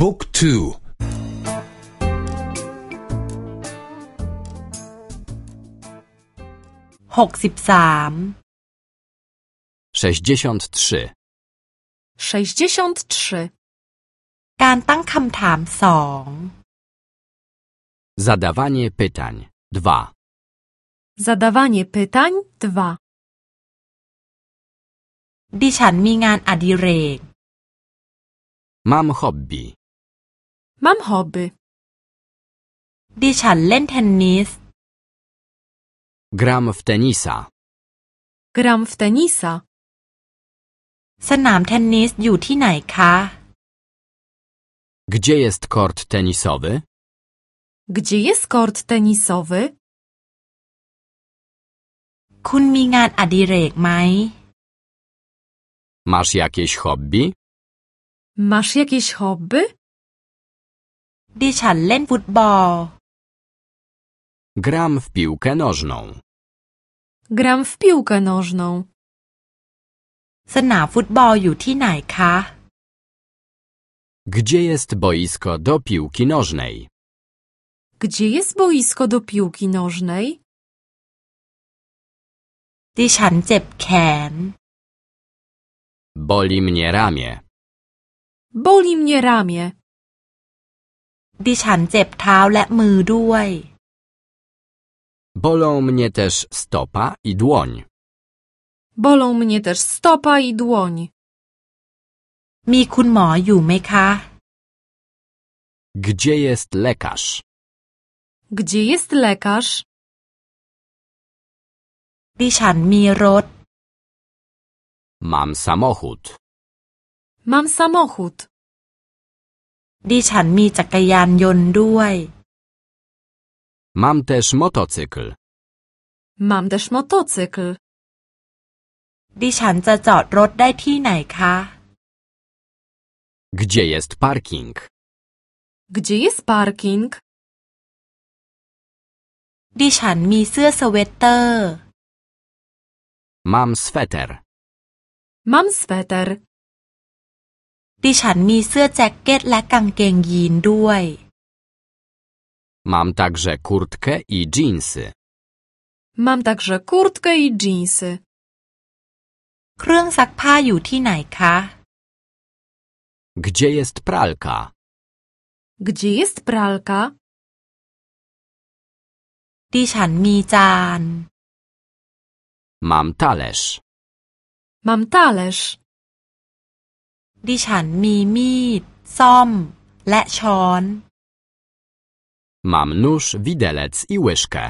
บุ๊กทู หกสิบสาม sześćdziesiąt trzy, sześćdziesiąt trzy, การตั้งคำถามสอง zadawanie pytań dwa, zadawanie pytań dwa, ดิฉันมีงานอดิเรก mam hobby, mam hobby, ดิฉันเล่นเทนนิส gram w tenisa, gram w tenisa, สนามเทนนิสอยู่ที่ไหนคะ gdzie jest kort tenisowy, gdzie jest kort tenisowy, คุณมีงานอดิเรกไหม masz jakieś hobby, masz jakieś hobby, ดิฉันเล่นฟุตบอล gram w piłkę nożną, gram w piłkę nożną, สนามฟุตบอลอยู่ที่ไหนคะ gdzie jest boisko do piłki nożnej, gdzie jest boisko do piłki nożnej, ดิฉันเจ็บแขน boli mnie ramię, boli mnie ramię, ดิฉันเจ็บเท้าและมือด้วย bolą mnie też stopa i dłoń, bolą mnie też stopa i dłoń, มีคุณหมออยู่ไหมคะ gdzie jest lekarz, gdzie jest lekarz, ดิฉันมีรถ mam samochód, mam samochód, ดิฉันมีจักรยานยนต์ด้วย mam też motocykl, mam też motocykl, ดิฉันจะจอดรถได้ที่ไหนคะ gdzie jest parking, gdzie jest parking, ดิฉันมีเสื้อสเวตเตอร์ mam sweter, mam sweter, ดิฉันมีเสื้อแจ็คเก็ตและกางเกงยีนด้วย mam także kurtkę i dżinsy, mam także kurtkę i dżinsy, เครื่องซักผ้าอยู่ที่ไหนคะ gdzie jest pralka, gdzie jest pralka, ดิฉันมีจาน mam talerz, mam talerz, ดิฉันมีมีด ซ่อม และช้อน mam nóż, widelec i łyżkę,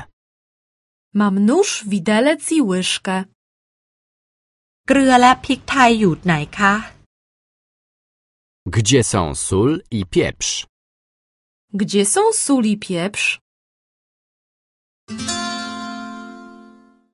mam nóż, widelec i łyżkę, เกลือและพริกไทยอยู่ไหนคะ gdzie są sól i pieprz, gdzie są sól i pieprz,